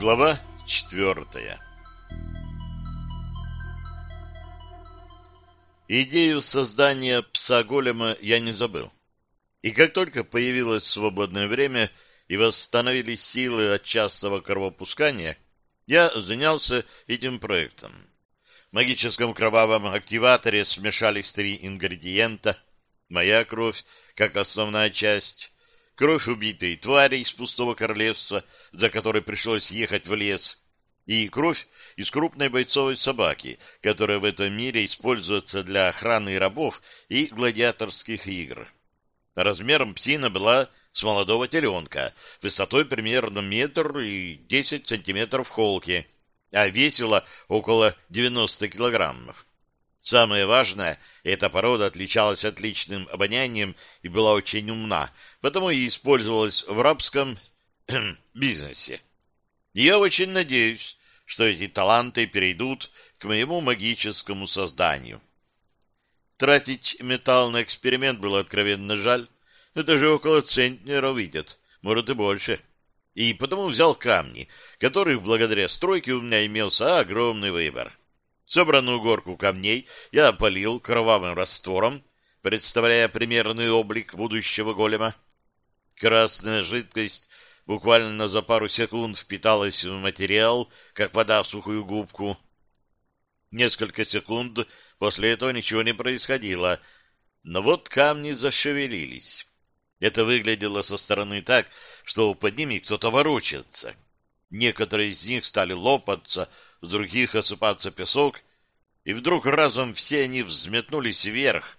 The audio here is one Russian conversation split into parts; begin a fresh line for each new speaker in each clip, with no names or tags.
Глава четвертая Идею создания пса-голема я не забыл. И как только появилось свободное время и восстановились силы от частого кровопускания, я занялся этим проектом. В магическом кровавом активаторе смешались три ингредиента. Моя кровь, как основная часть, кровь убитой твари из пустого королевства, за которой пришлось ехать в лес, и кровь из крупной бойцовой собаки, которая в этом мире используется для охраны рабов и гладиаторских игр. Размером псина была с молодого теленка, высотой примерно метр и десять сантиметров в холке, а весила около 90 килограммов. Самое важное, эта порода отличалась отличным обонянием и была очень умна, потому и использовалась в рабском бизнесе. Я очень надеюсь, что эти таланты перейдут к моему магическому созданию. Тратить металл на эксперимент было откровенно жаль. Это же около центнера выйдет, может и больше. И потому взял камни, которых благодаря стройке у меня имелся огромный выбор. Собранную горку камней я опалил кровавым раствором, представляя примерный облик будущего голема. Красная жидкость буквально за пару секунд впиталась в материал, как вода в сухую губку. Несколько секунд после этого ничего не происходило, но вот камни зашевелились. Это выглядело со стороны так, что под ними кто-то ворочается. Некоторые из них стали лопаться, с других осыпаться песок, и вдруг разом все они взметнулись вверх.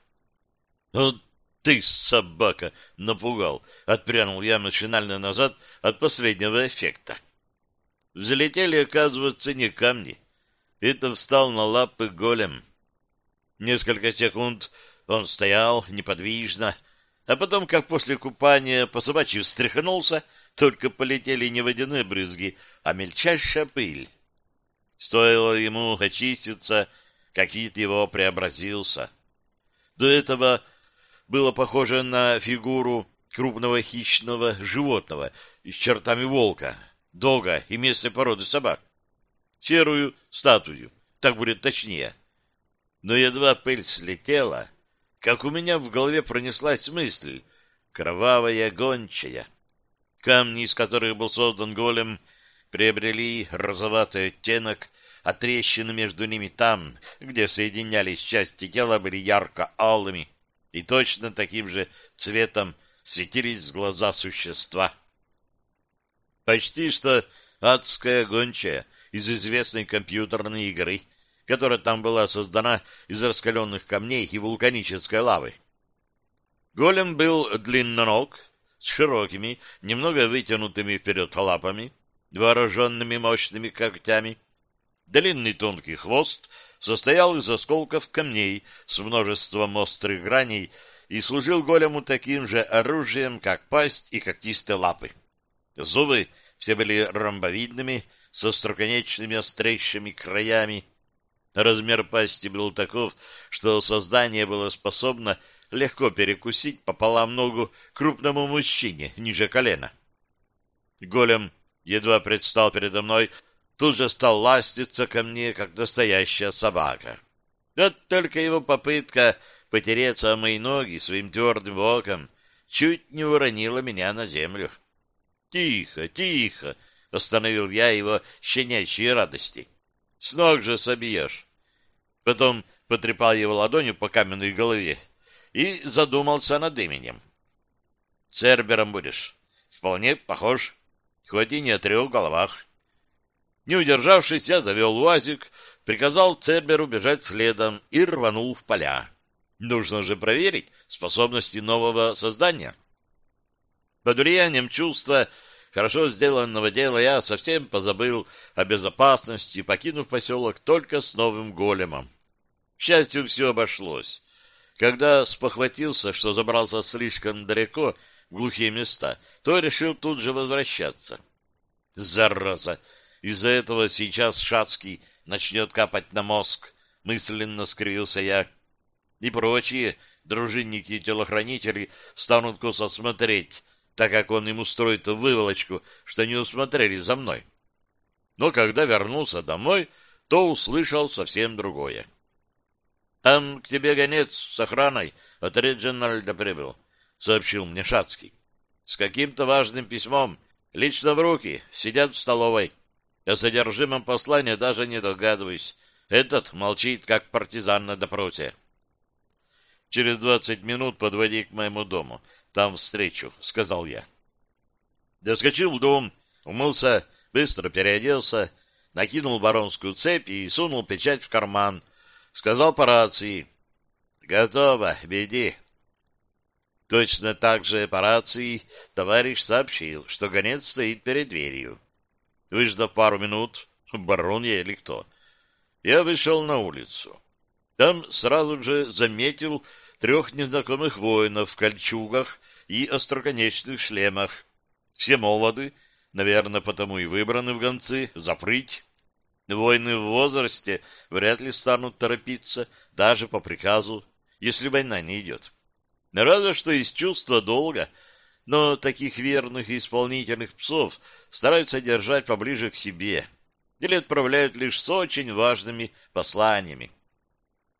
«Вот ты, собака!» — напугал. Отпрянул я машинально назад от последнего эффекта. Взлетели, оказывается, не камни. Это встал на лапы голем. Несколько секунд он стоял неподвижно, а потом, как после купания, по собачьи встряхнулся, только полетели не водяные брызги, а мельчайшая пыль. Стоило ему очиститься, как вид его преобразился. До этого было похоже на фигуру крупного хищного животного с чертами волка, дога и местной породы собак. Серую статую, так будет точнее. Но едва пыль слетела, как у меня в голове пронеслась мысль «кровавая гончая». Камни, из которых был создан голем, приобрели розоватый оттенок, а трещины между ними там, где соединялись части тела, были ярко-алыми, и точно таким же цветом светились глаза существа. Почти что адская гончая из известной компьютерной игры, которая там была создана из раскаленных камней и вулканической лавы. Голем был длинноног, с широкими, немного вытянутыми вперед лапами, вооруженными мощными когтями. Длинный тонкий хвост состоял из осколков камней с множеством острых граней и служил голему таким же оружием, как пасть и когтистые лапы. Зубы все были ромбовидными, со остроконечными острейшими краями. Размер пасти был таков, что создание было способно легко перекусить пополам ногу крупному мужчине ниже колена. Голем едва предстал передо мной, тут же стал ластиться ко мне, как настоящая собака. Вот только его попытка потереться о мои ноги своим твердым боком чуть не уронила меня на землю. «Тихо, тихо!» — остановил я его щенячьей радости. «С ног же собьешь!» Потом потрепал его ладонью по каменной голове и задумался над именем. «Цербером будешь. Вполне похож, хоть и не о трех головах». Не удержавшись, я завел УАЗик, приказал Церберу бежать следом и рванул в поля. Нужно же проверить способности нового создания. Под влиянием чувства хорошо сделанного дела я совсем позабыл о безопасности, покинув поселок только с новым големом. К счастью, все обошлось. Когда спохватился, что забрался слишком далеко глухие места, то решил тут же возвращаться. Зараза! Из-за этого сейчас Шацкий начнет капать на мозг, мысленно скривился я. и прочие дружинники и телохранители станут косо смотреть, так как он им устроит выволочку, что не усмотрели за мной. Но когда вернулся домой, то услышал совсем другое. — Там к тебе гонец с охраной от Реджинальда прибыл, — сообщил мне Шацкий. — С каким-то важным письмом, лично в руки, сидят в столовой. О содержимом послания даже не догадываюсь. Этот молчит, как партизан на допросе. Через двадцать минут подводи к моему дому. Там встречу, — сказал я. Доскочил в дом, умылся, быстро переоделся, накинул баронскую цепь и сунул печать в карман. Сказал по рации. «Готово, беди». Точно так же по рации товарищ сообщил, что гонец стоит перед дверью. Выждав пару минут, барон я или кто, я вышел на улицу. Там сразу же заметил трех незнакомых воинов в кольчугах и остроконечных шлемах. Все молоды, наверное, потому и выбраны в гонцы, запрыть. Воины в возрасте вряд ли станут торопиться, даже по приказу, если война не идет. Разве что из чувства долга, но таких верных и исполнительных псов стараются держать поближе к себе или отправляют лишь с очень важными посланиями.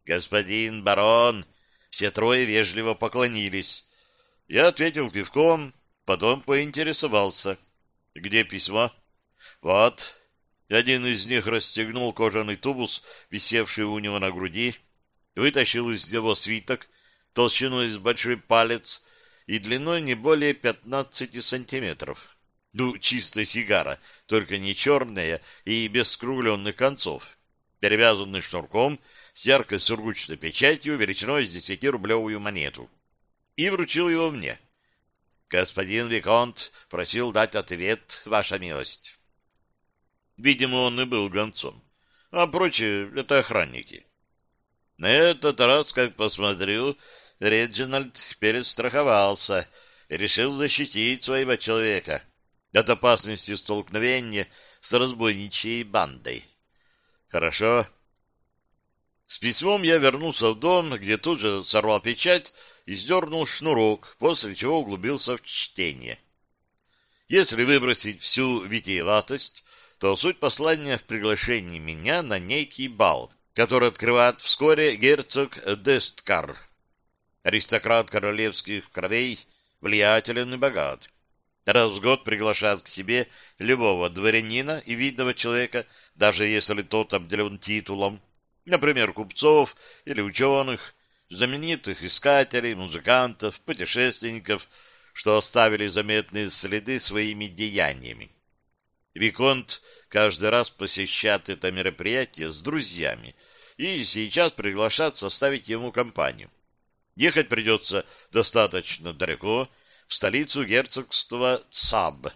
«Господин барон!» Все трое вежливо поклонились. Я ответил кивком, потом поинтересовался. «Где письмо?» «Вот». Один из них расстегнул кожаный тубус, висевший у него на груди, вытащил из него свиток толщиной с большой палец и длиной не более пятнадцати сантиметров. Ну, чистая сигара, только не черная и без скругленных концов, перевязанный шнурком с яркой сургучной печатью величиной с десятирублевую монету. И вручил его мне. Господин Виконт просил дать ответ, ваша милость. Видимо, он и был гонцом. А прочие — это охранники. На этот раз, как посмотрю, Реджинальд перестраховался и решил защитить своего человека от опасности столкновения с разбойничьей бандой. Хорошо. С письмом я вернулся в дом, где тут же сорвал печать и сдернул шнурок, после чего углубился в чтение. Если выбросить всю витиеватость, то суть послания в приглашении меня на некий бал, который открывает вскоре герцог Десткар. Аристократ королевских кровей, влиятелен и богат. Раз в год приглашает к себе любого дворянина и видного человека, даже если тот обделен титулом, например, купцов или ученых, знаменитых искателей, музыкантов, путешественников, что оставили заметные следы своими деяниями. Виконт каждый раз посещает это мероприятие с друзьями и сейчас приглашат составить ему компанию. Ехать придется достаточно далеко, в столицу герцогства Цаб.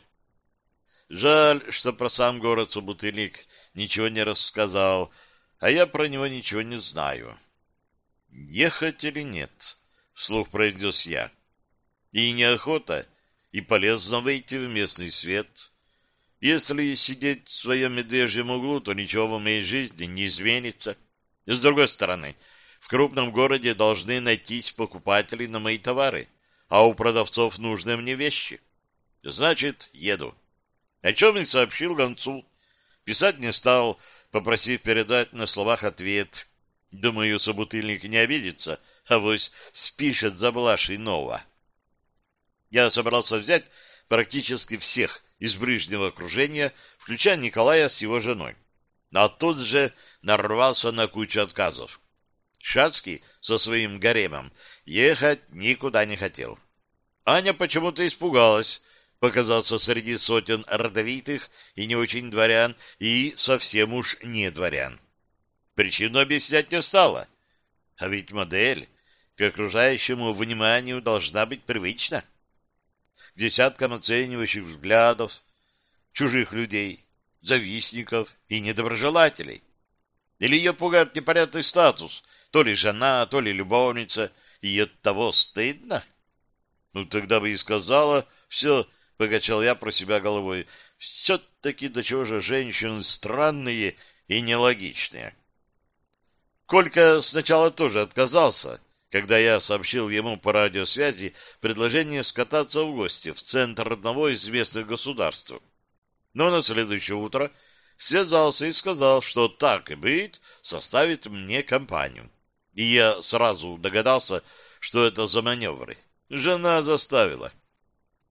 Жаль, что про сам город Собутыльник ничего не рассказал, а я про него ничего не знаю. «Ехать или нет?» — вслух произнес я. «И неохота, и полезно выйти в местный свет». Если сидеть в своем медвежьем углу, то ничего в моей жизни не изменится. С другой стороны, в крупном городе должны найтись покупатели на мои товары, а у продавцов нужны мне вещи. Значит, еду. О чем и сообщил гонцу. Писать не стал, попросив передать на словах ответ. Думаю, собутыльник не обидится, а вось спишет за блажь иного. Я собрался взять практически всех из ближнего окружения, включая Николая с его женой. А тут же нарвался на кучу отказов. Шацкий со своим гаремом ехать никуда не хотел. Аня почему-то испугалась показаться среди сотен родовитых и не очень дворян, и совсем уж не дворян. Причину объяснять не стала. А ведь модель к окружающему вниманию должна быть привычна десяткам оценивающих взглядов, чужих людей, завистников и недоброжелателей. Или ее пугает непонятный статус, то ли жена, то ли любовница, и от того стыдно? Ну, тогда бы и сказала, все, покачал я про себя головой, все-таки до чего же женщины странные и нелогичные. Колька сначала тоже отказался, когда я сообщил ему по радиосвязи предложение скататься в гости в центр одного из местных государств. Но на следующее утро связался и сказал, что так и быть, составит мне компанию. И я сразу догадался, что это за маневры. Жена заставила.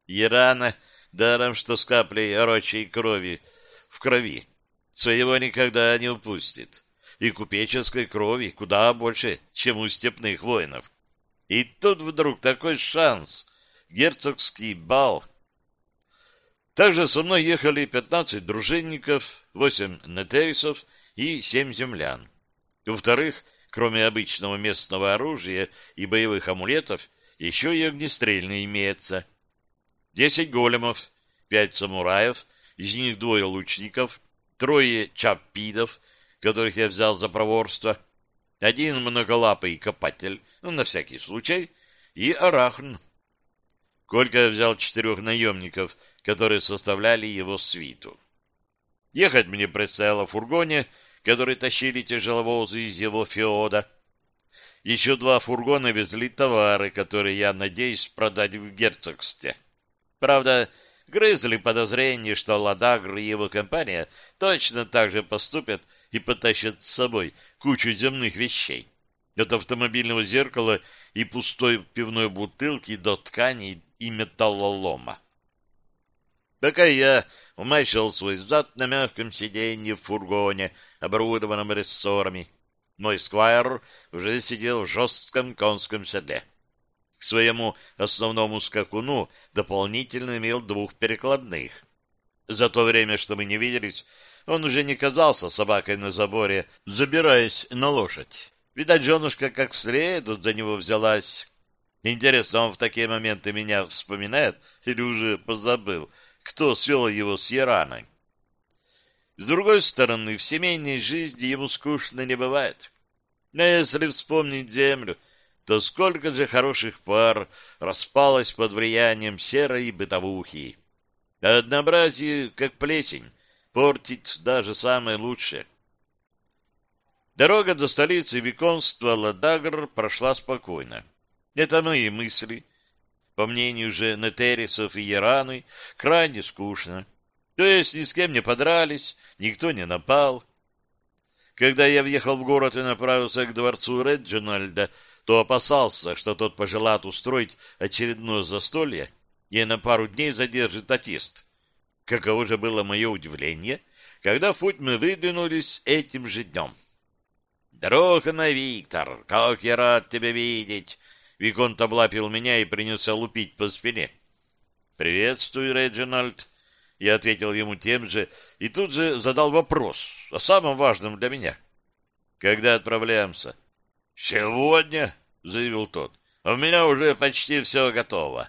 Ирана, даром что с каплей орочей крови в крови, своего никогда не упустит. И купеческой крови куда больше, чем у степных воинов. И тут вдруг такой шанс. Герцогский бал. Также со мной ехали 15 дружинников, 8 нетерисов и 7 землян. Во-вторых, кроме обычного местного оружия и боевых амулетов, еще и огнестрельный имеется. Десять големов, пять самураев, из них двое лучников, трое чаппидов, которых я взял за проворство, один многолапый копатель, ну, на всякий случай, и арахн. Колька взял четырех наемников, которые составляли его свиту. Ехать мне предстояло в фургоне, который тащили тяжеловозы из его феода. Еще два фургона везли товары, которые я надеюсь продать в герцогстве. Правда, грызли подозрение, что Ладагр и его компания точно так же поступят и потащат с собой кучу земных вещей. От автомобильного зеркала и пустой пивной бутылки до тканей и металлолома. Пока я умащил свой зад на мягком сиденье в фургоне, оборудованном рессорами, мой сквайр уже сидел в жестком конском седле. К своему основному скакуну дополнительно имел двух перекладных. За то время, что мы не виделись, он уже не казался собакой на заборе, забираясь на лошадь. Видать, женушка как следует за него взялась. Интересно, он в такие моменты меня вспоминает или уже позабыл — кто свел его с Яраной. С другой стороны, в семейной жизни ему скучно не бывает. Но если вспомнить землю, то сколько же хороших пар распалось под влиянием серой бытовухи. А однообразие, как плесень, портит даже самое лучшее. Дорога до столицы виконства Ладагр прошла спокойно. Это мои мысли, по мнению же Нетерисов и Яраны, крайне скучно. То есть ни с кем не подрались, никто не напал. Когда я въехал в город и направился к дворцу Реджинальда, то опасался, что тот пожелает устроить очередное застолье и на пару дней задержит аттест. Каково же было мое удивление, когда в путь мы выдвинулись этим же днем. «Дорога на Виктор! Как я рад тебя видеть!» Виконт облапил меня и принялся лупить по спине. «Приветствую, Реджинальд!» Я ответил ему тем же и тут же задал вопрос о самом важном для меня. «Когда отправляемся?» «Сегодня», — заявил тот. «У меня уже почти все готово».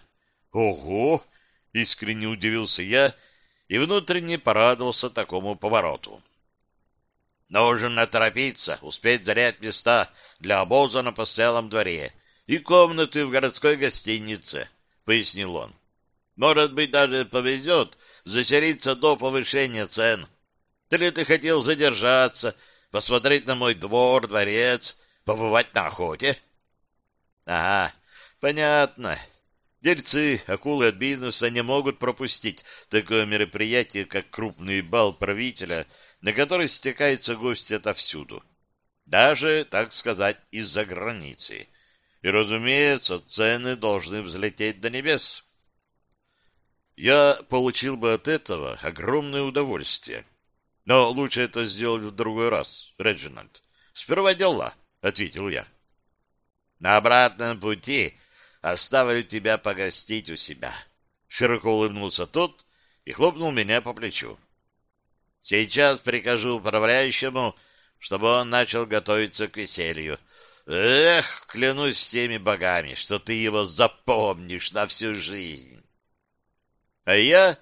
«Ого!» — искренне удивился я и внутренне порадовался такому повороту. «Нужно торопиться, успеть зарять места для обоза на постоялом дворе и комнаты в городской гостинице, — пояснил он. Может быть, даже повезет заселиться до повышения цен. Или ты хотел задержаться, посмотреть на мой двор, дворец, побывать на охоте? Ага, понятно. Дельцы, акулы от бизнеса не могут пропустить такое мероприятие, как крупный бал правителя, на который стекаются гости отовсюду. Даже, так сказать, из-за границы. И, разумеется, цены должны взлететь до небес. Я получил бы от этого огромное удовольствие. Но лучше это сделать в другой раз, Реджинальд. Сперва дела, — ответил я. На обратном пути оставлю тебя погостить у себя. Широко улыбнулся тот и хлопнул меня по плечу. Сейчас прикажу управляющему, чтобы он начал готовиться к веселью. Эх, клянусь всеми богами, что ты его запомнишь на всю жизнь. А я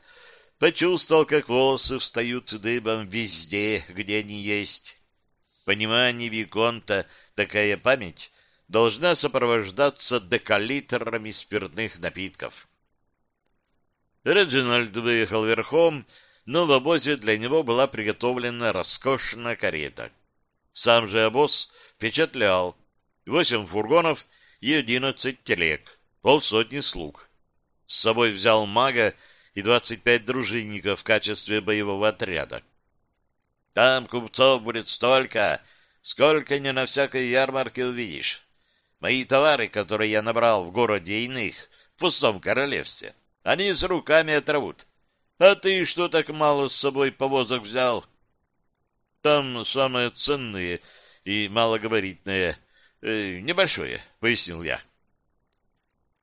почувствовал, как волосы встают дыбом везде, где они есть. Понимание Виконта такая память должна сопровождаться декалитрами спиртных напитков. Реджинальд выехал верхом, но в обозе для него была приготовлена роскошная карета. Сам же обоз впечатлял. Восемь фургонов и одиннадцать телег, полсотни слуг. С собой взял мага и двадцать пять дружинников в качестве боевого отряда. Там купцов будет столько, сколько не на всякой ярмарке увидишь. Мои товары, которые я набрал в городе иных, в пустом королевстве, они с руками отравут. А ты что так мало с собой повозок взял? Там самое ценное и малогабаритное, э, небольшое, — пояснил я.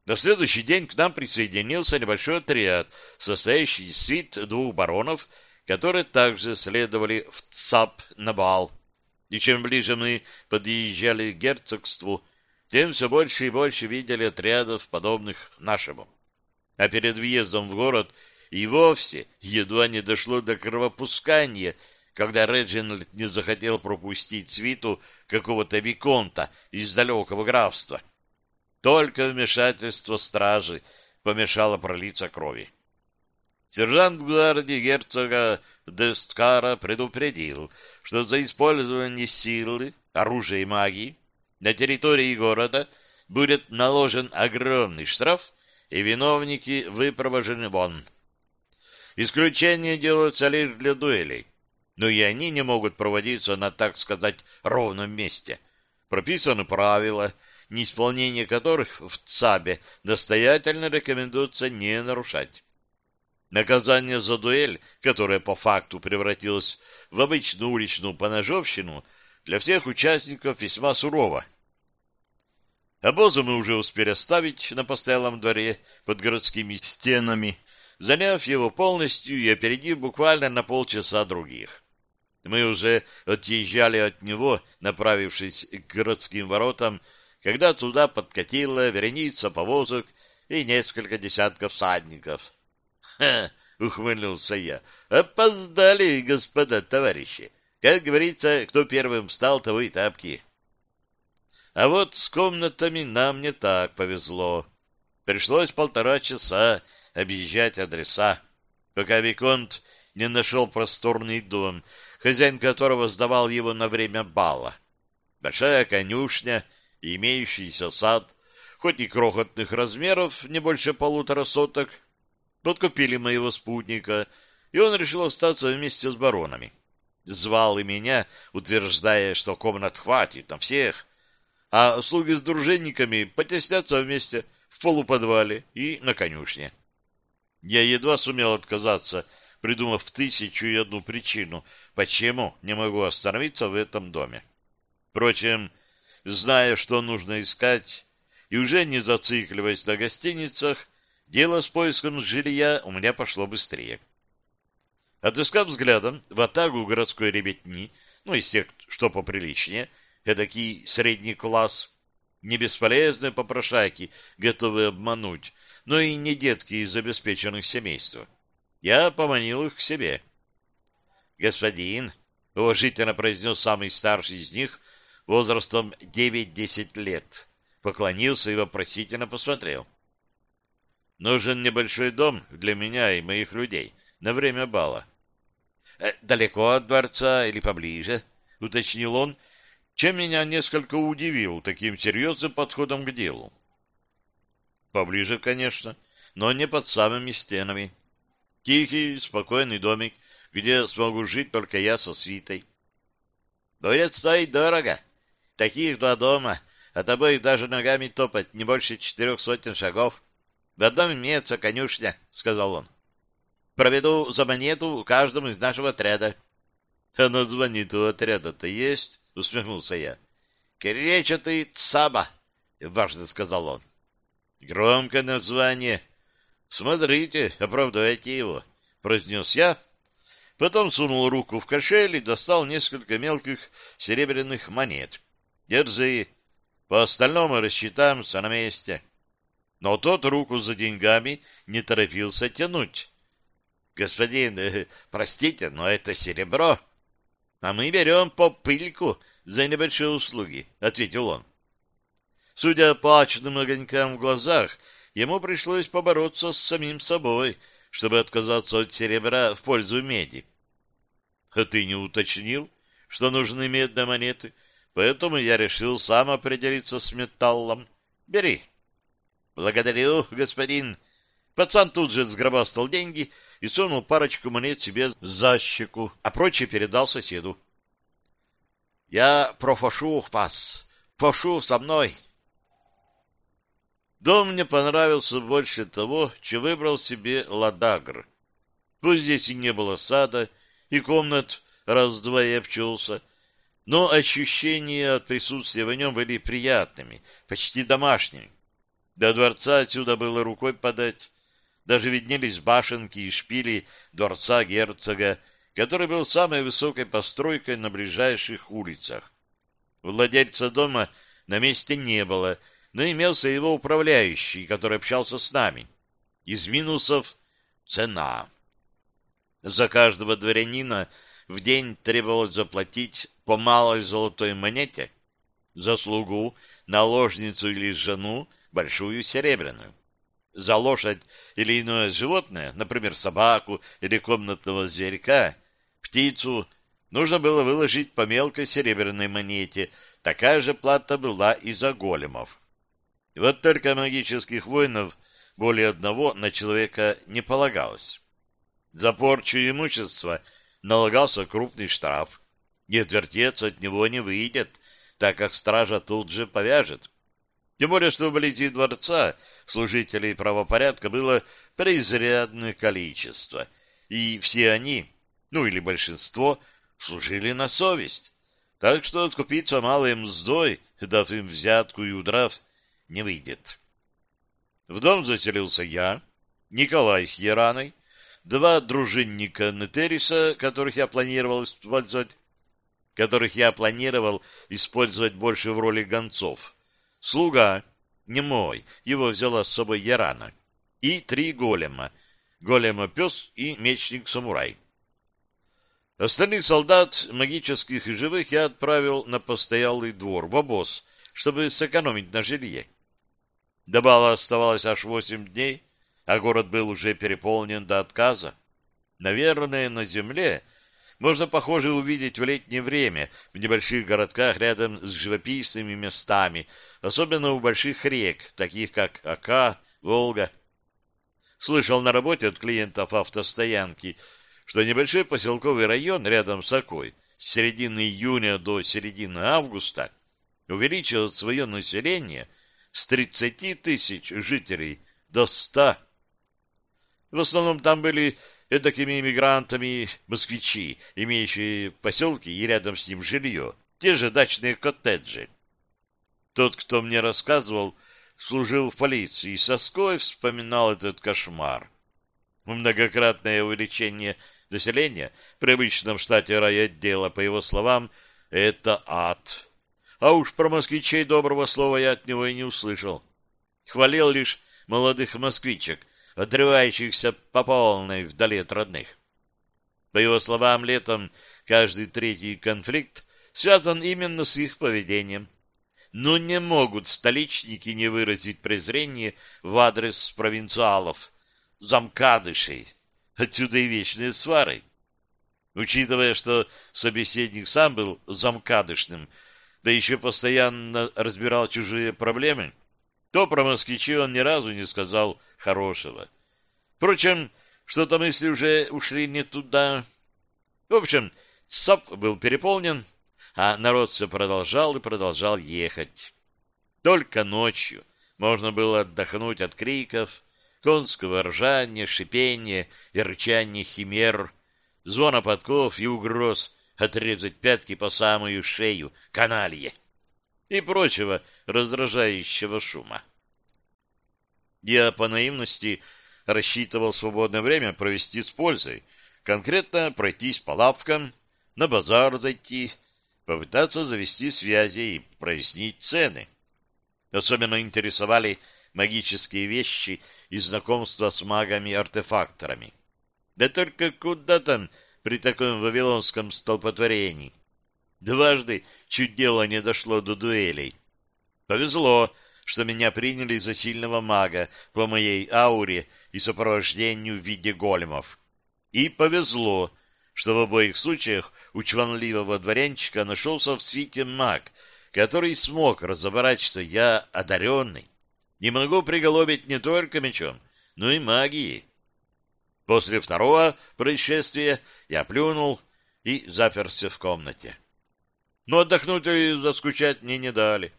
На следующий день к нам присоединился небольшой отряд, состоящий из свит двух баронов, которые также следовали в ЦАП на бал. И чем ближе мы подъезжали к герцогству, тем все больше и больше видели отрядов, подобных нашему. А перед въездом в город и вовсе едва не дошло до кровопускания, когда Реджинальд не захотел пропустить свиту какого-то виконта из далекого графства. Только вмешательство стражи помешало пролиться крови. Сержант гвардии герцога Десткара предупредил, что за использование силы, оружия и магии на территории города будет наложен огромный штраф, и виновники выпровожены вон. Исключение делается лишь для дуэлей, но и они не могут проводиться на, так сказать, ровном месте. Прописаны правила, неисполнение которых в ЦАБе настоятельно рекомендуется не нарушать. Наказание за дуэль, которое по факту превратилось в обычную уличную поножовщину, для всех участников весьма сурово. Обозы мы уже успели оставить на постоялом дворе под городскими стенами, заняв его полностью и опередив буквально на полчаса других. Мы уже отъезжали от него, направившись к городским воротам, когда туда подкатила вереница повозок и несколько десятков всадников. Ха! — ухмыльнулся я. — Опоздали, господа товарищи. Как говорится, кто первым встал, того и тапки. А вот с комнатами нам не так повезло. Пришлось полтора часа объезжать адреса, пока Виконт не нашел просторный дом, хозяин которого сдавал его на время бала. Большая конюшня и имеющийся сад, хоть и крохотных размеров, не больше полутора соток, подкупили моего спутника, и он решил остаться вместе с баронами. Звал и меня, утверждая, что комнат хватит на всех, а слуги с дружинниками потеснятся вместе в полуподвале и на конюшне. Я едва сумел отказаться, придумав тысячу и одну причину, почему не могу остановиться в этом доме. Впрочем, зная, что нужно искать, и уже не зацикливаясь на гостиницах, Дело с поиском жилья у меня пошло быстрее. Отыскав взглядом в атагу городской ребятни, ну, из тех, что поприличнее, эдакий средний класс, не бесполезные попрошайки, готовые обмануть, но и не детки из обеспеченных семейств. Я поманил их к себе. «Господин», — уважительно произнес самый старший из них, возрастом девять-десять лет, поклонился и вопросительно посмотрел. — Нужен небольшой дом для меня и моих людей на время бала. «Э, — Далеко от дворца или поближе? — уточнил он, чем меня несколько удивил таким серьезным подходом к делу. — Поближе, конечно, но не под самыми стенами. Тихий, спокойный домик, где смогу жить только я со свитой. — Будет стоить дорого. Таких два дома, а тобой даже ногами топать не больше четырех сотен шагов. — в одном имеется конюшня, — сказал он. Проведу за монету каждому из нашего отряда. — А название у отряда-то есть? — усмехнулся я. — Кречетый Цаба, — важно сказал он. — Громкое название. — Смотрите, оправдайте его, — произнес я. Потом сунул руку в кошель и достал несколько мелких серебряных монет. — Держи. По остальному рассчитаемся на месте. — но тот руку за деньгами не торопился тянуть. «Господин, э, простите, но это серебро, а мы берем по пыльку за небольшие услуги», — ответил он. Судя по алчным огонькам в глазах, ему пришлось побороться с самим собой, чтобы отказаться от серебра в пользу меди. А ты не уточнил, что нужны медные монеты, поэтому я решил сам определиться с металлом. Бери. Благодарю, господин. Пацан тут же сгробастал деньги и сунул парочку монет себе за щеку, а прочее передал соседу. Я профошу вас. Пошу со мной. Дом мне понравился больше того, что выбрал себе Ладагр. Пусть здесь и не было сада, и комнат раз-два я обчелся, но ощущения от присутствия в нем были приятными, почти домашними. До дворца отсюда было рукой подать. Даже виднелись башенки и шпили дворца герцога, который был самой высокой постройкой на ближайших улицах. Владельца дома на месте не было, но имелся его управляющий, который общался с нами. Из минусов — цена. За каждого дворянина в день требовалось заплатить по малой золотой монете, за слугу, наложницу или жену большую серебряную. За лошадь или иное животное, например, собаку или комнатного зверька, птицу, нужно было выложить по мелкой серебряной монете. Такая же плата была и за големов. Вот только магических воинов более одного на человека не полагалось. За порчу имущества налагался крупный штраф. И отвертеться от него не выйдет, так как стража тут же повяжет. Тем более, что вблизи дворца служителей правопорядка было преизрядное количество, и все они, ну или большинство, служили на совесть. Так что откупиться малой мздой, дав им взятку и удрав, не выйдет. В дом заселился я, Николай с Яраной, два дружинника Нетериса, которых я планировал использовать, которых я планировал использовать больше в роли гонцов, слуга, не мой, его взяла с собой Ярана, и три голема, голема-пес и мечник-самурай. Остальных солдат, магических и живых, я отправил на постоялый двор, в обоз, чтобы сэкономить на жилье. До бала оставалось аж восемь дней, а город был уже переполнен до отказа. Наверное, на земле можно, похоже, увидеть в летнее время в небольших городках рядом с живописными местами, особенно у больших рек, таких как Ака, Волга. Слышал на работе от клиентов автостоянки, что небольшой поселковый район рядом с Акой с середины июня до середины августа увеличил свое население с 30 тысяч жителей до 100 в основном там были эдакими иммигрантами москвичи, имеющие поселки и рядом с ним жилье, те же дачные коттеджи. Тот, кто мне рассказывал, служил в полиции и со ской вспоминал этот кошмар. Многократное увеличение населения в привычном штате райотдела, по его словам, это ад. А уж про москвичей доброго слова я от него и не услышал. Хвалил лишь молодых москвичек, отрывающихся по полной вдали от родных. По его словам, летом каждый третий конфликт связан именно с их поведением. Но не могут столичники не выразить презрение в адрес провинциалов, замкадышей, отсюда и вечные свары. Учитывая, что собеседник сам был замкадышным, да еще постоянно разбирал чужие проблемы, то про москвичи он ни разу не сказал хорошего. Впрочем, что-то мысли уже ушли не туда. В общем, СОП был переполнен, а народ все продолжал и продолжал ехать. Только ночью можно было отдохнуть от криков, конского ржания, шипения и рычания химер, звона подков и угроз отрезать пятки по самую шею, каналье и прочего раздражающего шума. Я по наивности рассчитывал свободное время провести с пользой, конкретно пройтись по лавкам, на базар зайти, попытаться завести связи и прояснить цены. Особенно интересовали магические вещи и знакомство с магами-артефакторами. Да только куда там при таком вавилонском столпотворении? Дважды чуть дело не дошло до дуэлей. Повезло, что меня приняли за сильного мага по моей ауре и сопровождению в виде големов. И повезло, что в обоих случаях у чванливого дворянчика нашелся в свите маг, который смог разобрать, что я одаренный, и могу приголубить не только мечом, но и магией. После второго происшествия я плюнул и заперся в комнате. Но отдохнуть и заскучать мне не дали.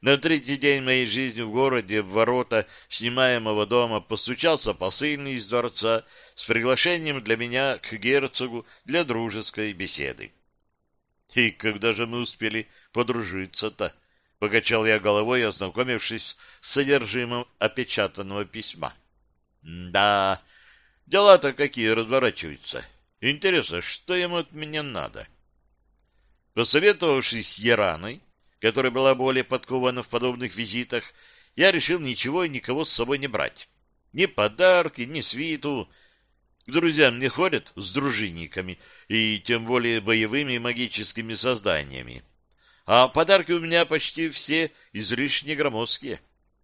На третий день моей жизни в городе в ворота снимаемого дома постучался посыльный из дворца с приглашением для меня к герцогу для дружеской беседы. И когда же мы успели подружиться-то? Покачал я головой, ознакомившись с содержимым опечатанного письма. Да, дела-то какие разворачиваются. Интересно, что ему от меня надо? Посоветовавшись с Яраной, которая была более подкована в подобных визитах, я решил ничего и никого с собой не брать. Ни подарки, ни свиту. К друзьям не ходят с дружинниками, и тем более боевыми магическими созданиями. А подарки у меня почти все излишне громоздкие.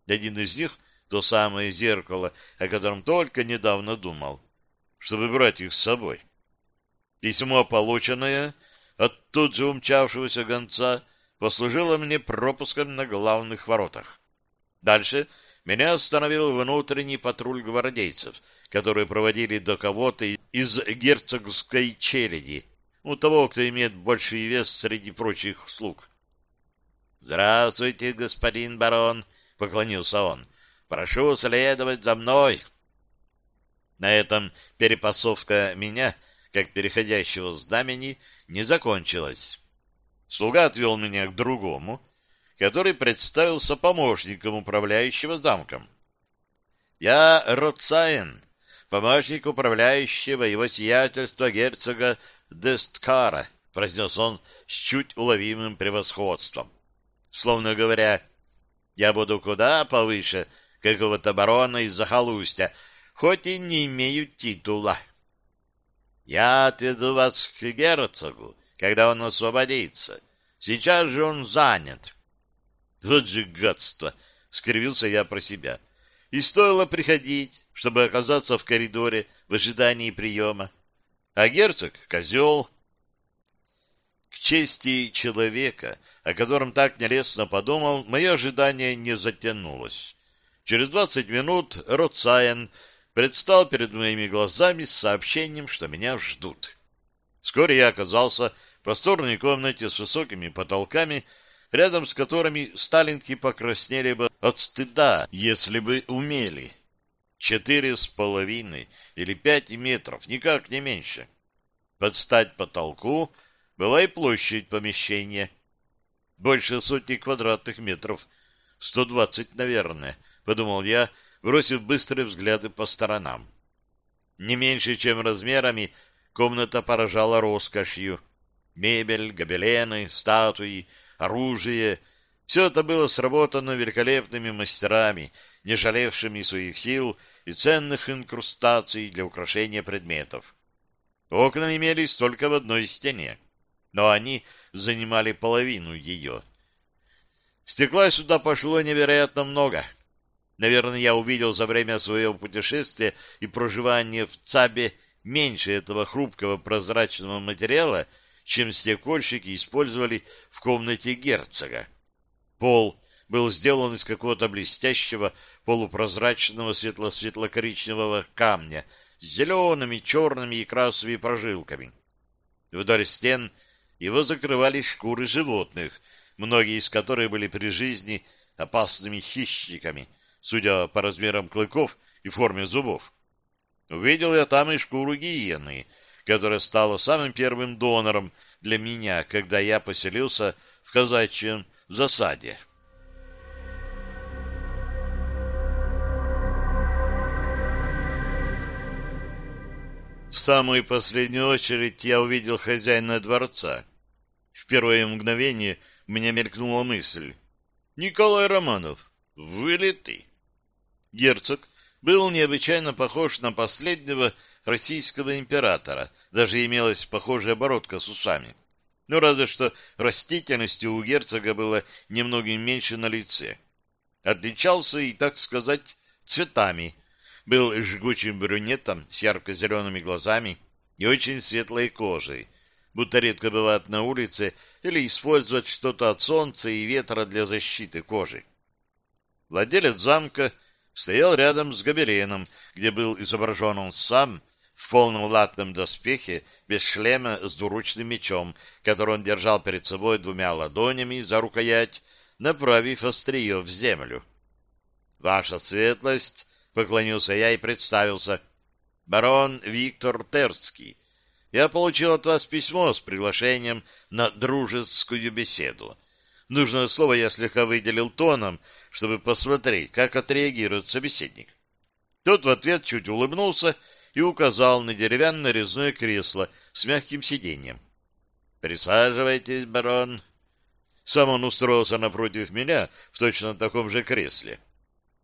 Один из них — то самое зеркало, о котором только недавно думал, чтобы брать их с собой. Письмо, полученное от тут же умчавшегося гонца, послужило мне пропуском на главных воротах. Дальше меня остановил внутренний патруль гвардейцев, которые проводили до кого-то из герцогской челяди, у того, кто имеет больший вес среди прочих слуг. «Здравствуйте, господин барон!» — поклонился он. «Прошу следовать за мной!» На этом перепасовка меня, как переходящего знамени, не закончилась. Слуга отвел меня к другому, который представился помощником управляющего замком. «Я Роцаин, помощник управляющего его сиятельства герцога Десткара», произнес он с чуть уловимым превосходством словно говоря, я буду куда повыше какого-то барона из захолустья, хоть и не имею титула. Я отведу вас к герцогу, когда он освободится. Сейчас же он занят. Вот же гадство! — скривился я про себя. И стоило приходить, чтобы оказаться в коридоре в ожидании приема. А герцог — козел, к чести человека, о котором так нелестно подумал, мое ожидание не затянулось. Через двадцать минут Роцаен предстал перед моими глазами с сообщением, что меня ждут. Вскоре я оказался просторной комнате с высокими потолками, рядом с которыми сталинки покраснели бы от стыда, если бы умели. Четыре с половиной или пять метров, никак не меньше. Под стать потолку — была и площадь помещения. Больше сотни квадратных метров. Сто двадцать, наверное, подумал я, бросив быстрые взгляды по сторонам. Не меньше, чем размерами, комната поражала роскошью. Мебель, гобелены, статуи, оружие — все это было сработано великолепными мастерами, не жалевшими своих сил и ценных инкрустаций для украшения предметов. Окна имелись только в одной стене но они занимали половину ее. Стекла сюда пошло невероятно много. Наверное, я увидел за время своего путешествия и проживания в ЦАБе меньше этого хрупкого прозрачного материала, чем стекольщики использовали в комнате герцога. Пол был сделан из какого-то блестящего полупрозрачного светло-светло-коричневого камня с зелеными, черными и красными прожилками. Вдоль стен — его закрывали шкуры животных, многие из которых были при жизни опасными хищниками, судя по размерам клыков и форме зубов. Увидел я там и шкуру гиены, которая стала самым первым донором для меня, когда я поселился в казачьем засаде. В самую последнюю очередь я увидел хозяина дворца. В первое мгновение меня мелькнула мысль. «Николай Романов, вы ли ты?» Герцог был необычайно похож на последнего российского императора, даже имелась похожая бородка с усами. Ну, разве что растительности у герцога было немногим меньше на лице. Отличался и, так сказать, цветами – был жгучим брюнетом с ярко-зелеными глазами и очень светлой кожей, будто редко бывает на улице или использовать что-то от солнца и ветра для защиты кожи. Владелец замка стоял рядом с гобеленом, где был изображен он сам в полном латном доспехе, без шлема, с двуручным мечом, который он держал перед собой двумя ладонями за рукоять, направив острие в землю. «Ваша светлость!» — поклонился я и представился. «Барон Виктор Терский. Я получил от вас письмо с приглашением на дружескую беседу. Нужное слово я слегка выделил тоном, чтобы посмотреть, как отреагирует собеседник. Тот в ответ чуть улыбнулся и указал на деревянное резное кресло с мягким сиденьем. «Присаживайтесь, барон». Сам он устроился напротив меня в точно таком же кресле.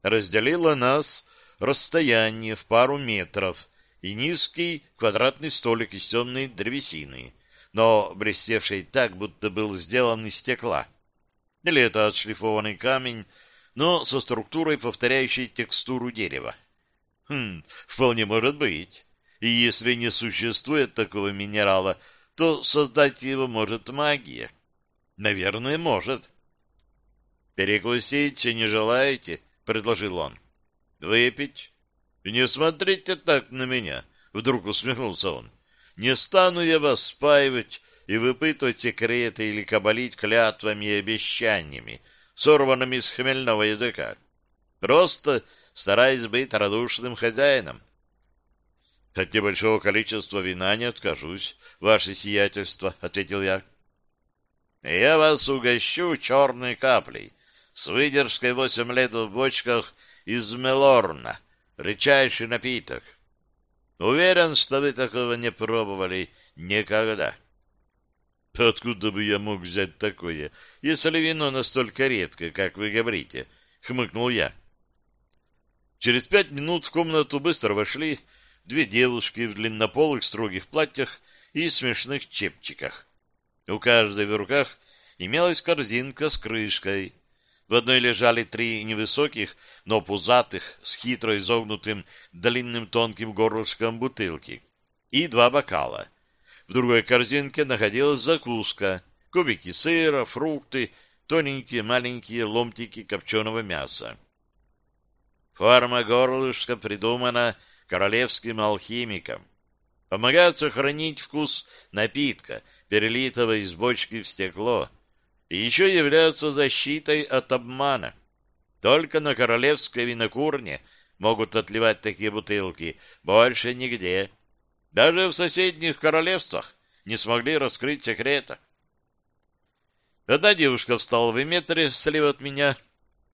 Разделило нас расстояние в пару метров и низкий квадратный столик из темной древесины, но блестевший так, будто был сделан из стекла. Или это отшлифованный камень, но со структурой, повторяющей текстуру дерева. Хм, вполне может быть. И если не существует такого минерала, то создать его может магия. Наверное, может. «Перекусить не желаете?» — предложил он. «Выпить?» «Не смотрите так на меня!» — вдруг усмехнулся он. «Не стану я вас спаивать и выпытывать секреты или кабалить клятвами и обещаниями, сорванными с хмельного языка. Просто стараясь быть радушным хозяином. — От небольшого количества вина не откажусь, ваше сиятельство, — ответил я. — Я вас угощу черной каплей, с выдержкой восемь лет в бочках из Мелорна, редчайший напиток. Уверен, что вы такого не пробовали никогда. — Откуда бы я мог взять такое, если вино настолько редкое, как вы говорите? — хмыкнул я. — Через пять минут в комнату быстро вошли две девушки в длиннополых строгих платьях и смешных чепчиках. У каждой в руках имелась корзинка с крышкой. В одной лежали три невысоких, но пузатых, с хитро изогнутым длинным тонким горлышком бутылки и два бокала. В другой корзинке находилась закуска, кубики сыра, фрукты, тоненькие маленькие ломтики копченого мяса. Форма горлышка придумана королевским алхимиком. Помогает сохранить вкус напитка, перелитого из бочки в стекло, и еще являются защитой от обмана. Только на королевской винокурне могут отливать такие бутылки, больше нигде. Даже в соседних королевствах не смогли раскрыть секрета. Одна девушка встала в метре слева от меня —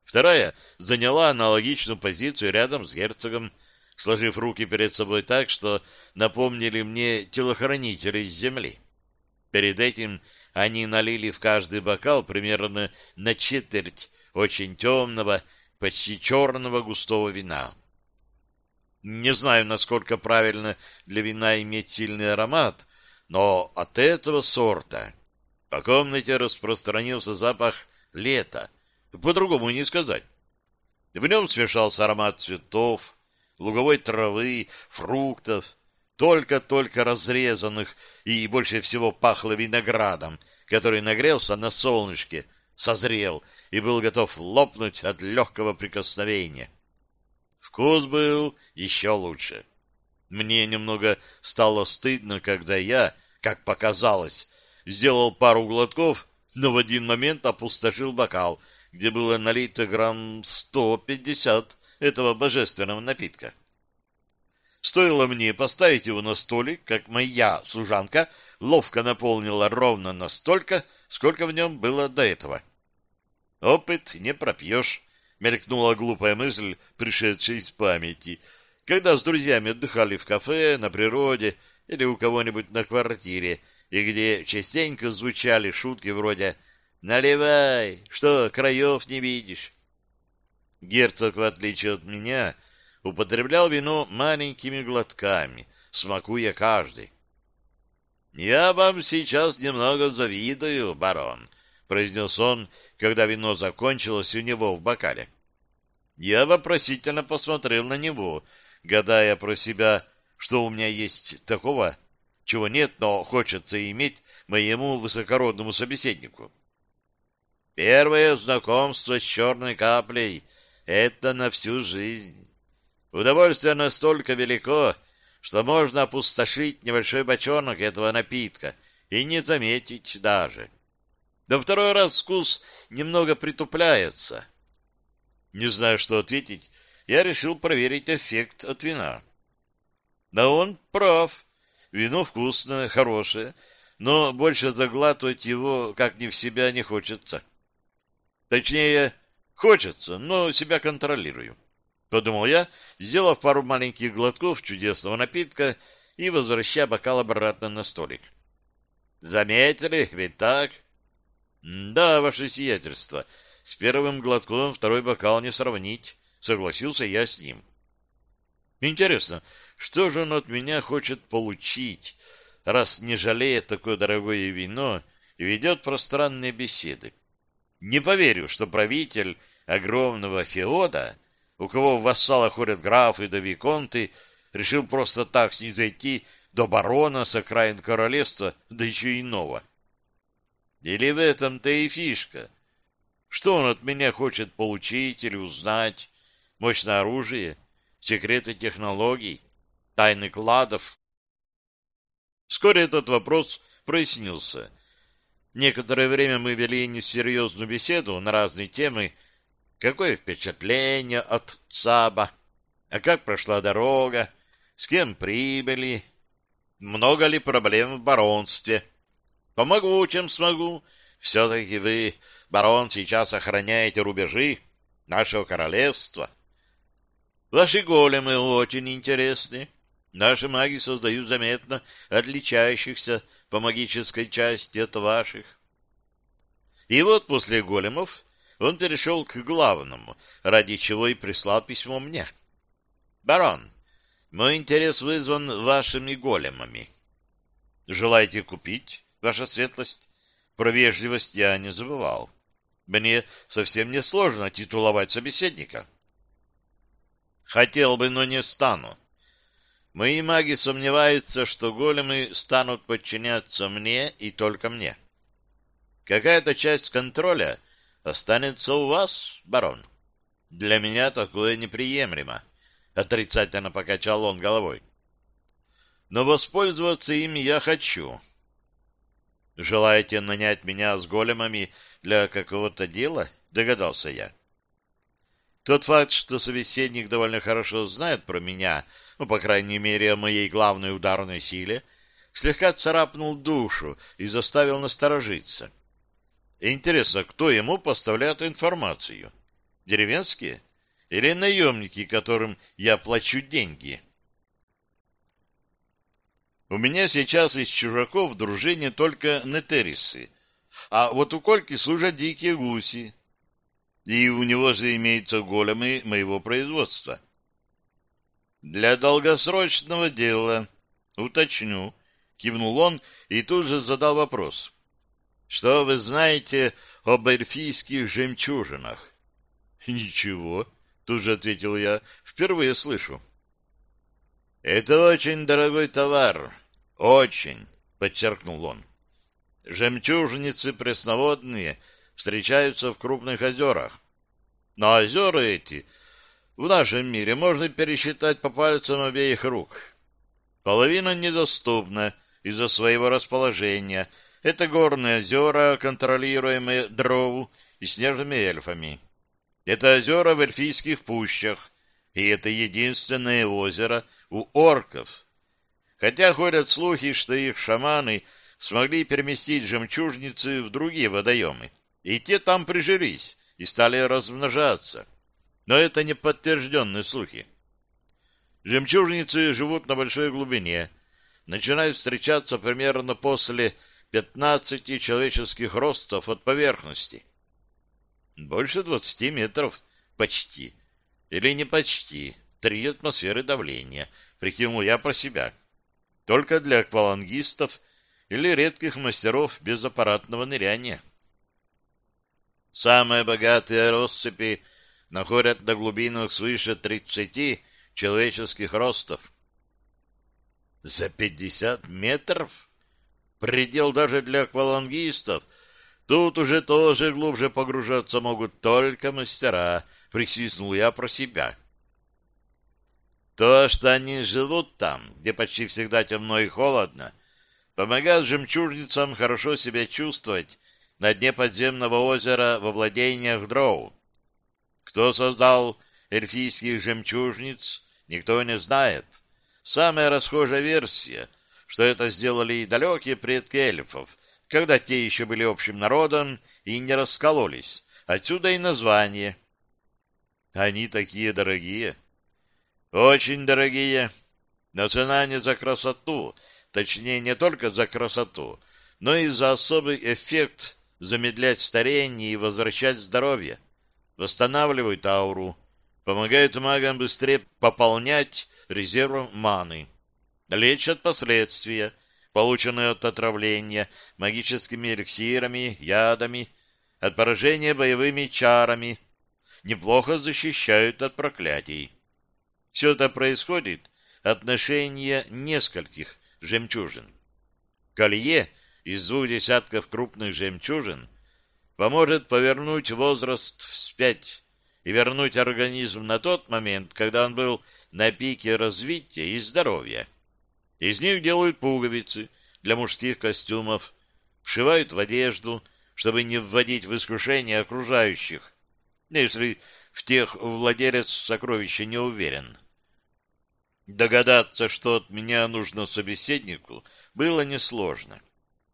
Вторая заняла аналогичную позицию рядом с герцогом, сложив руки перед собой так, что напомнили мне телохранителей с земли. Перед этим они налили в каждый бокал примерно на четверть очень темного, почти черного густого вина. Не знаю, насколько правильно для вина иметь сильный аромат, но от этого сорта по комнате распространился запах лета, по-другому не сказать. В нем смешался аромат цветов, луговой травы, фруктов, только-только разрезанных, и больше всего пахло виноградом, который нагрелся на солнышке, созрел и был готов лопнуть от легкого прикосновения. Вкус был еще лучше. Мне немного стало стыдно, когда я, как показалось, сделал пару глотков, но в один момент опустошил бокал — где было налито грамм сто пятьдесят этого божественного напитка. Стоило мне поставить его на столик, как моя служанка ловко наполнила ровно настолько, сколько в нем было до этого. «Опыт не пропьешь», — мелькнула глупая мысль, пришедшая из памяти, когда с друзьями отдыхали в кафе, на природе или у кого-нибудь на квартире, и где частенько звучали шутки вроде «Связь» Наливай, что краев не видишь. Герцог, в отличие от меня, употреблял вино маленькими глотками, смакуя каждый. «Я вам сейчас немного завидую, барон», — произнес он, когда вино закончилось у него в бокале. Я вопросительно посмотрел на него, гадая про себя, что у меня есть такого, чего нет, но хочется иметь моему высокородному собеседнику. Первое знакомство с черной каплей — это на всю жизнь. Удовольствие настолько велико, что можно опустошить небольшой бочонок этого напитка и не заметить даже. Да второй раз вкус немного притупляется. Не знаю, что ответить, я решил проверить эффект от вина. Да он прав. Вино вкусное, хорошее, но больше заглатывать его как ни в себя не хочется. Точнее, хочется, но себя контролирую. Подумал я, сделав пару маленьких глотков чудесного напитка и возвращая бокал обратно на столик. Заметили, ведь так? Да, ваше сиятельство, с первым глотком второй бокал не сравнить, согласился я с ним. Интересно, что же он от меня хочет получить, раз не жалеет такое дорогое вино и ведет пространные беседы? Не поверю, что правитель огромного феода, у кого в вассалах ходят графы да виконты, решил просто так снизойти до барона с окраин королевства, да еще иного. Или в этом-то и фишка? Что он от меня хочет получить или узнать? Мощное оружие? Секреты технологий? Тайны кладов? Вскоре этот вопрос прояснился. Некоторое время мы вели несерьезную беседу на разные темы. Какое впечатление от ЦАБа? А как прошла дорога? С кем прибыли? Много ли проблем в баронстве? Помогу, чем смогу. Все-таки вы, барон, сейчас охраняете рубежи нашего королевства. Ваши големы очень интересны. Наши маги создают заметно отличающихся по магической части от ваших. И вот после големов он перешел к главному, ради чего и прислал письмо мне. «Барон, мой интерес вызван вашими големами. Желаете купить, ваша светлость? Про вежливость я не забывал. Мне совсем не сложно титуловать собеседника. Хотел бы, но не стану. Мои маги сомневаются, что големы станут подчиняться мне и только мне. Какая-то часть контроля останется у вас, барон. Для меня такое неприемлемо. Отрицательно покачал он головой. Но воспользоваться ими я хочу. Желаете нанять меня с големами для какого-то дела? Догадался я. Тот факт, что собеседник довольно хорошо знает про меня, ну, по крайней мере, о моей главной ударной силе, слегка царапнул душу и заставил насторожиться. Интересно, кто ему поставляет информацию? Деревенские? или наемники, которым я плачу деньги. У меня сейчас из чужаков в дружине только нетерисы, а вот у Кольки служат дикие гуси, и у него же имеются големы моего производства. Для долгосрочного дела, уточню, кивнул он и тут же задал вопрос. Что вы знаете об эльфийских жемчужинах? Ничего, Тут же ответил я. Впервые слышу. Это очень дорогой товар. Очень, подчеркнул он. Жемчужницы пресноводные встречаются в крупных озерах. Но озера эти в нашем мире можно пересчитать по пальцам обеих рук. Половина недоступна из-за своего расположения. Это горные озера, контролируемые дрову и снежными эльфами. Это озера в эльфийских пущах, и это единственное озеро у орков. Хотя ходят слухи, что их шаманы смогли переместить жемчужницы в другие водоемы, и те там прижились и стали размножаться. Но это не подтвержденные слухи. Жемчужницы живут на большой глубине, начинают встречаться примерно после 15 человеческих ростов от поверхности. Больше двадцати метров. Почти. Или не почти. Три атмосферы давления. Прикинул я про себя. Только для аквалангистов или редких мастеров без аппаратного ныряния. Самые богатые россыпи находят до глубинах свыше тридцати человеческих ростов. За пятьдесят метров? Предел даже для аквалангистов — Тут уже тоже глубже погружаться могут только мастера, присвистнул я про себя. То, что они живут там, где почти всегда темно и холодно, помогает жемчужницам хорошо себя чувствовать на дне подземного озера во владениях Дроу. Кто создал эльфийских жемчужниц, никто не знает. Самая расхожая версия, что это сделали далекие предки эльфов, когда те еще были общим народом и не раскололись. Отсюда и название. Они такие дорогие. Очень дорогие. Но цена не за красоту, точнее, не только за красоту, но и за особый эффект замедлять старение и возвращать здоровье. Восстанавливают ауру, помогают магам быстрее пополнять резерв маны, лечат последствия, полученные от отравления магическими эликсирами, ядами, от поражения боевыми чарами, неплохо защищают от проклятий. Все это происходит от ношения нескольких жемчужин. Колье из двух десятков крупных жемчужин поможет повернуть возраст вспять и вернуть организм на тот момент, когда он был на пике развития и здоровья. Из них делают пуговицы для мужских костюмов, вшивают в одежду, чтобы не вводить в искушение окружающих, если в тех владелец сокровища не уверен. Догадаться, что от меня нужно собеседнику, было несложно.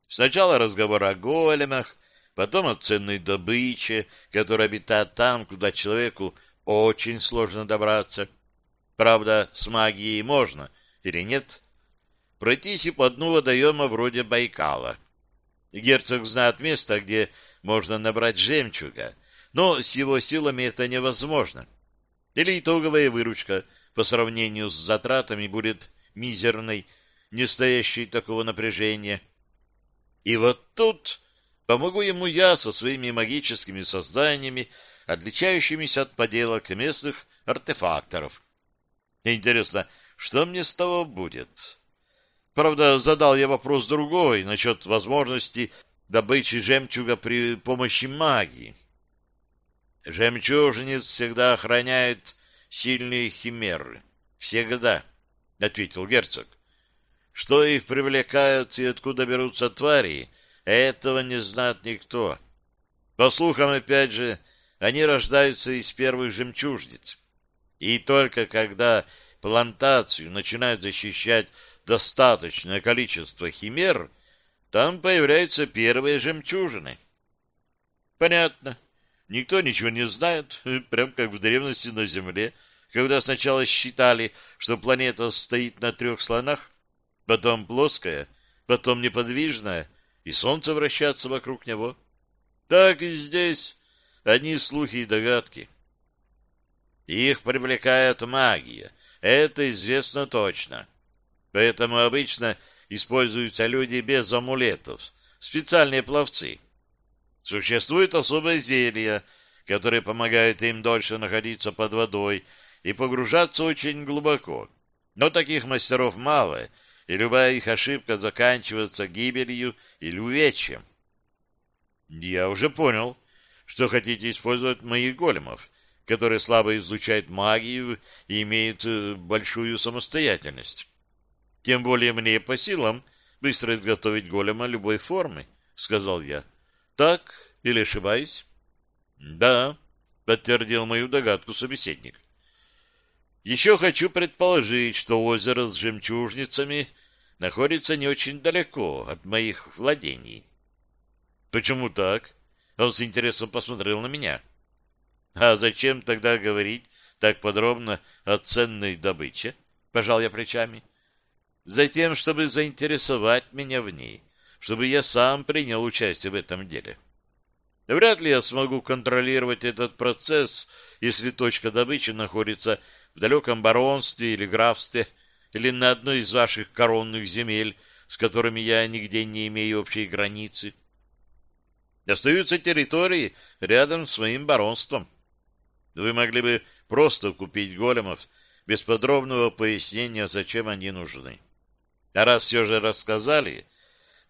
Сначала разговор о големах, потом о ценной добыче, которая обитает там, куда человеку очень сложно добраться. Правда, с магией можно или нет? Пройтись и по дну водоема вроде Байкала. Герцог знает место, где можно набрать жемчуга, но с его силами это невозможно. Или итоговая выручка по сравнению с затратами будет мизерной, не стоящей такого напряжения. И вот тут помогу ему я со своими магическими созданиями, отличающимися от поделок местных артефакторов. Интересно, что мне с того будет? Правда, задал я вопрос другой насчет возможности добычи жемчуга при помощи магии. Жемчужниц всегда охраняют сильные химеры. Всегда, — ответил герцог. Что их привлекают и откуда берутся твари, этого не знает никто. По слухам, опять же, они рождаются из первых жемчужниц. И только когда плантацию начинают защищать достаточное количество химер, там появляются первые жемчужины. Понятно. Никто ничего не знает, прям как в древности на Земле, когда сначала считали, что планета стоит на трех слонах, потом плоская, потом неподвижная, и Солнце вращаться вокруг него. Так и здесь одни слухи и догадки. Их привлекает магия, это известно точно. Поэтому обычно используются люди без амулетов, специальные пловцы. Существует особое зелье, которое помогает им дольше находиться под водой и погружаться очень глубоко. Но таких мастеров мало, и любая их ошибка заканчивается гибелью или увечьем. Я уже понял, что хотите использовать моих големов, которые слабо изучают магию и имеют э, большую самостоятельность. Тем более мне по силам быстро изготовить голема любой формы, — сказал я. — Так или ошибаюсь? — Да, — подтвердил мою догадку собеседник. — Еще хочу предположить, что озеро с жемчужницами находится не очень далеко от моих владений. — Почему так? Он с интересом посмотрел на меня. — А зачем тогда говорить так подробно о ценной добыче? — пожал я плечами. — Затем, чтобы заинтересовать меня в ней, чтобы я сам принял участие в этом деле. Вряд ли я смогу контролировать этот процесс, если точка добычи находится в далеком баронстве или графстве, или на одной из ваших коронных земель, с которыми я нигде не имею общей границы. Остаются территории рядом с моим баронством. Вы могли бы просто купить големов без подробного пояснения, зачем они нужны. А раз все же рассказали,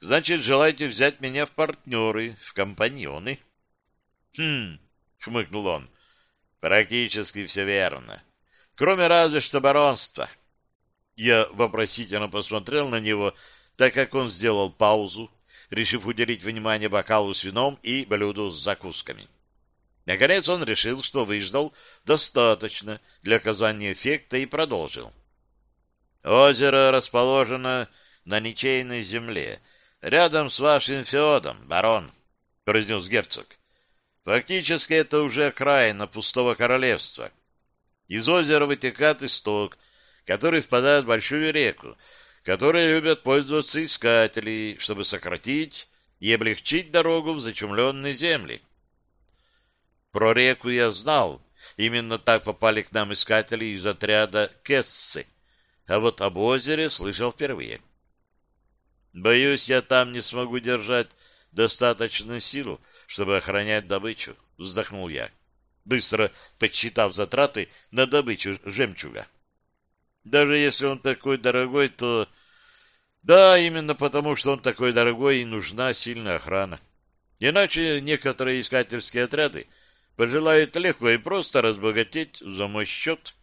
значит, желаете взять меня в партнеры, в компаньоны? — Хм, — хмыкнул он, — Практически все верно. Кроме разве что баронства. Я вопросительно посмотрел на него, так как он сделал паузу, решив уделить внимание бокалу с вином и блюду с закусками. Наконец он решил, что выждал достаточно для оказания эффекта и продолжил. Озеро расположено на ничейной земле, рядом с вашим феодом, барон, — произнес герцог. Фактически это уже окраина пустого королевства. Из озера вытекает исток, который впадает в большую реку, которой любят пользоваться искатели, чтобы сократить и облегчить дорогу в зачумленные земли. Про реку я знал, именно так попали к нам искатели из отряда Кессы, а вот об озере слышал впервые. Боюсь, я там не смогу держать достаточную силу, чтобы охранять добычу, вздохнул я, быстро подсчитав затраты на добычу жемчуга. Даже если он такой дорогой, то... Да, именно потому, что он такой дорогой, и нужна сильная охрана. Иначе некоторые искательские отряды пожелают легко и просто разбогатеть за мой счет.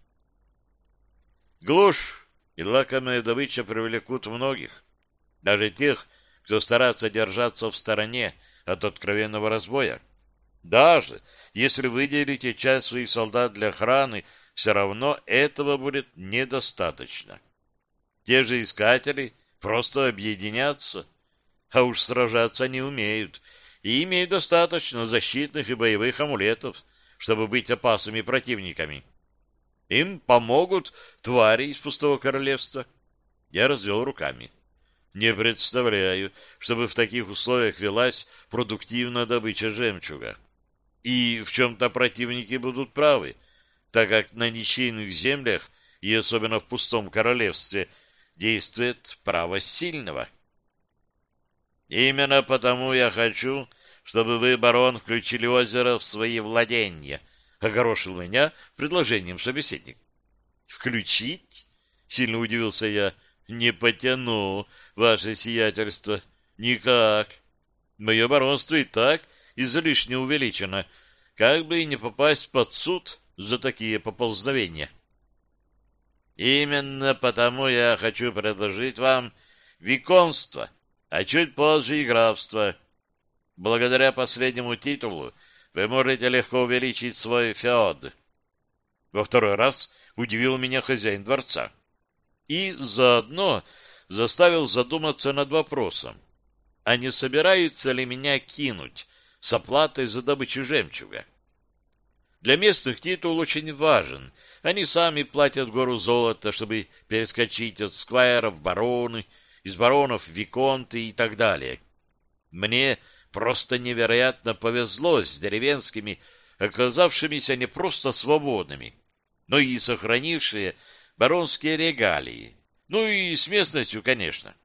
Глушь и лакомая добыча привлекут многих, даже тех, кто старается держаться в стороне от откровенного разбоя. Даже если выделите часть своих солдат для охраны, все равно этого будет недостаточно. Те же искатели просто объединятся, а уж сражаться не умеют, и имеют достаточно защитных и боевых амулетов, чтобы быть опасными противниками. Им помогут твари из пустого королевства. Я развел руками. Не представляю, чтобы в таких условиях велась продуктивная добыча жемчуга. И в чем-то противники будут правы, так как на ничейных землях, и особенно в пустом королевстве, действует право сильного. Именно потому я хочу, чтобы вы, барон, включили озеро в свои владения, — огорошил меня предложением собеседник. — Включить? — сильно удивился я. — Не потяну, ваше сиятельство. Никак. Мое баронство и так излишне увеличено, как бы и не попасть под суд за такие поползновения. Именно потому я хочу предложить вам виконство, а чуть позже и графство. Благодаря последнему титулу вы можете легко увеличить свой феод. Во второй раз удивил меня хозяин дворца. И заодно заставил задуматься над вопросом, а не собираются ли меня кинуть с оплатой за добычу жемчуга. Для местных титул очень важен. Они сами платят гору золота, чтобы перескочить от сквайров бароны, из баронов в виконты и так далее. Мне просто невероятно повезло с деревенскими, оказавшимися не просто свободными, но и сохранившие баронские регалии. Ну и с местностью, конечно.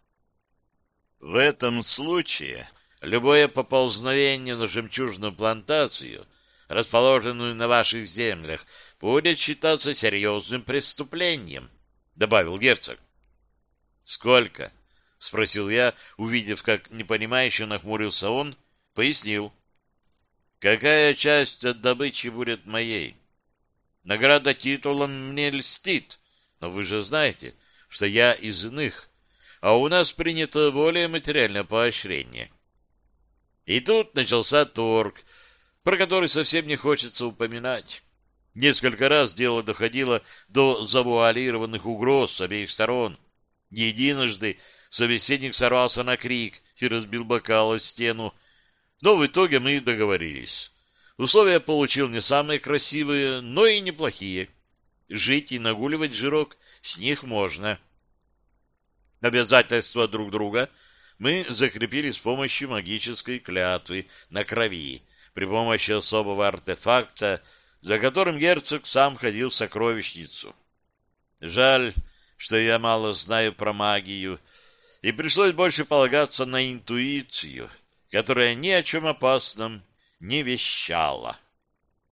В этом случае любое поползновение на жемчужную плантацию, расположенную на ваших землях, будет считаться серьезным преступлением, — добавил герцог. — Сколько? — спросил я, увидев, как непонимающе нахмурился он, пояснил. — Какая часть от добычи будет моей? Награда титулом мне льстит, но вы же знаете, — что я из иных, а у нас принято более материальное поощрение. И тут начался торг, про который совсем не хочется упоминать. Несколько раз дело доходило до завуалированных угроз с обеих сторон. Единожды собеседник сорвался на крик и разбил бокал о стену, но в итоге мы договорились. Условия получил не самые красивые, но и неплохие. Жить и нагуливать жирок с них можно. Обязательства друг друга мы закрепили с помощью магической клятвы на крови при помощи особого артефакта, за которым герцог сам ходил в сокровищницу. Жаль, что я мало знаю про магию, и пришлось больше полагаться на интуицию, которая ни о чем опасном не вещала.